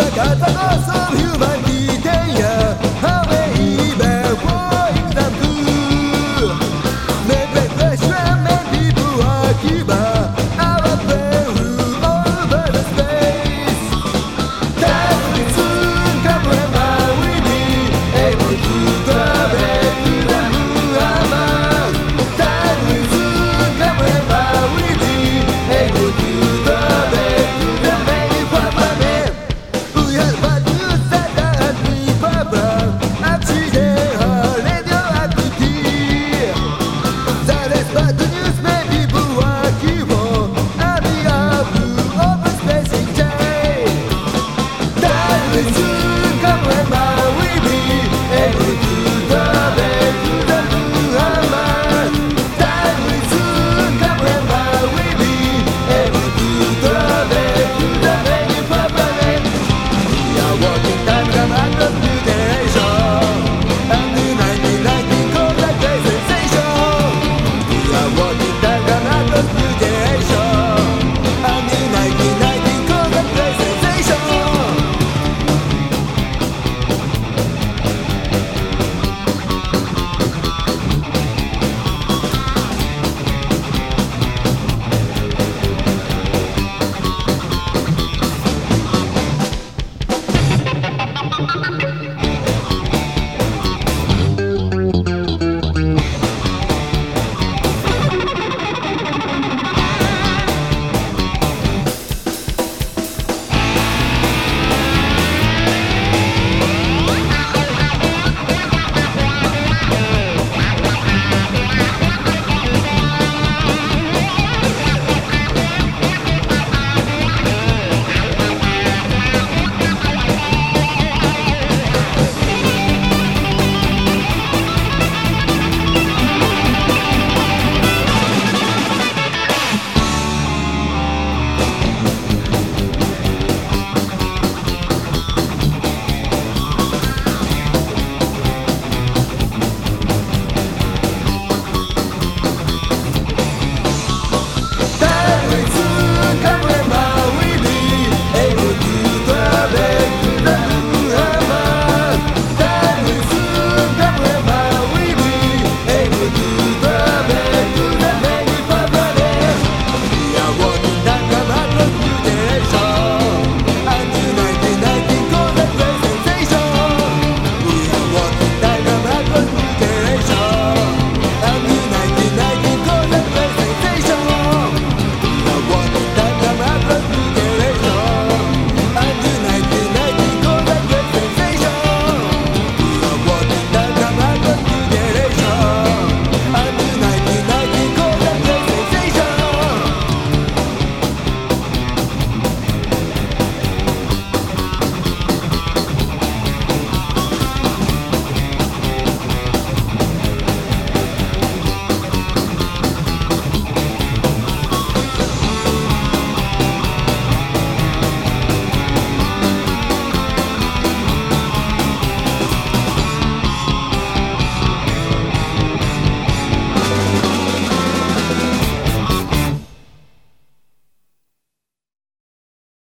But God's an awesome human